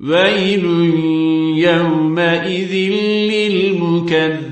ويل يومئذ للمكذبين